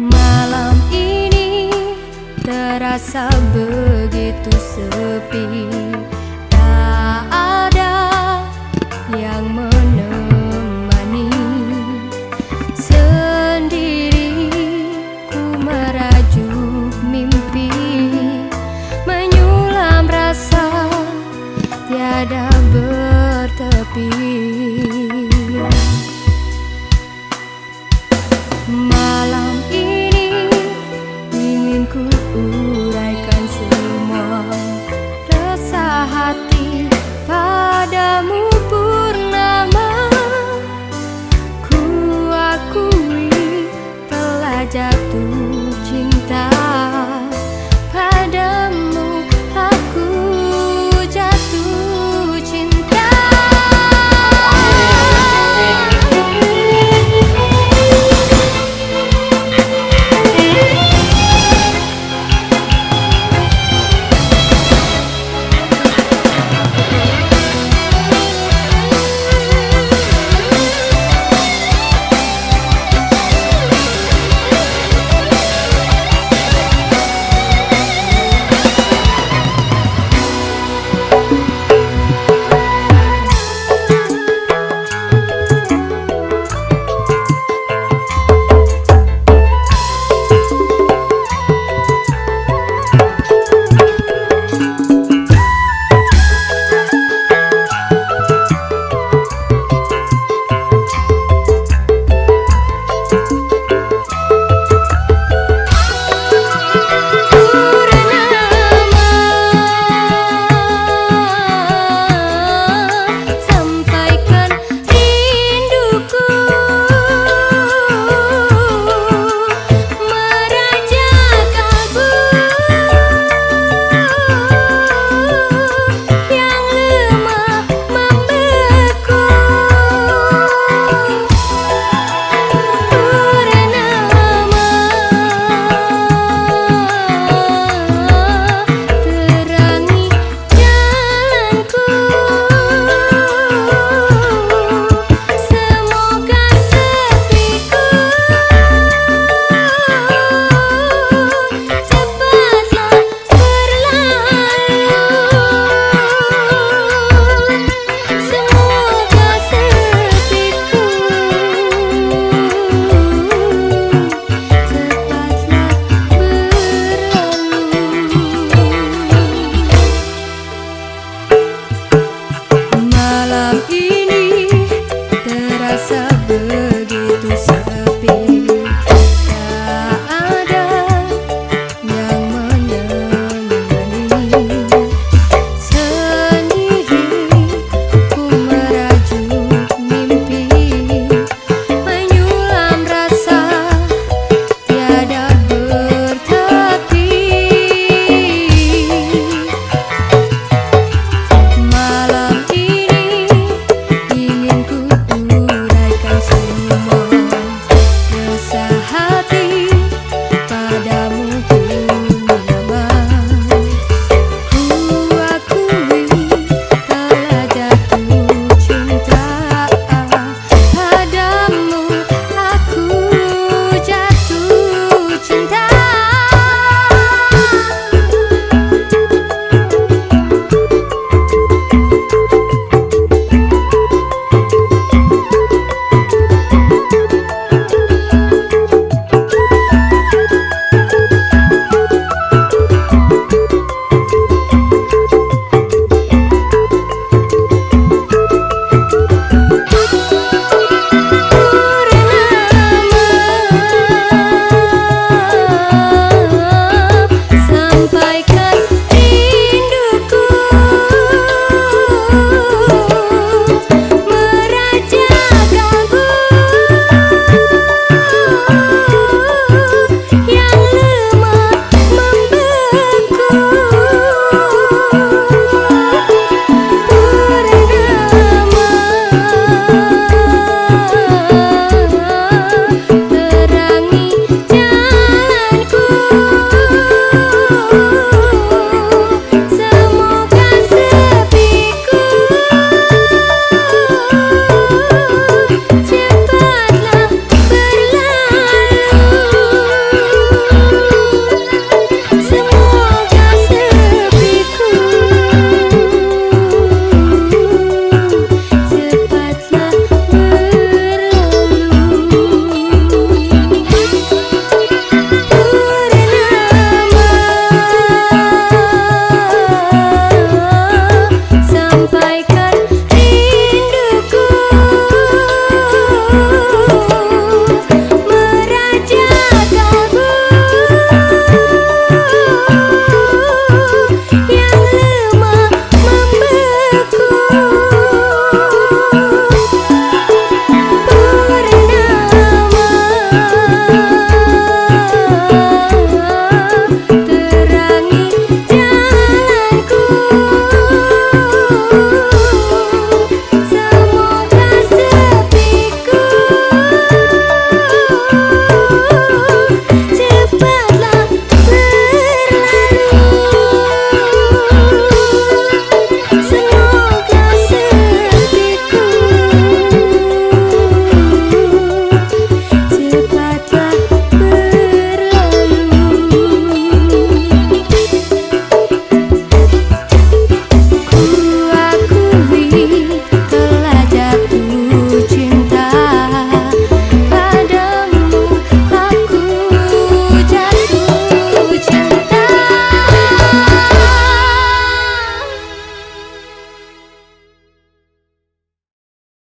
Malam ini terasa begitu sepi.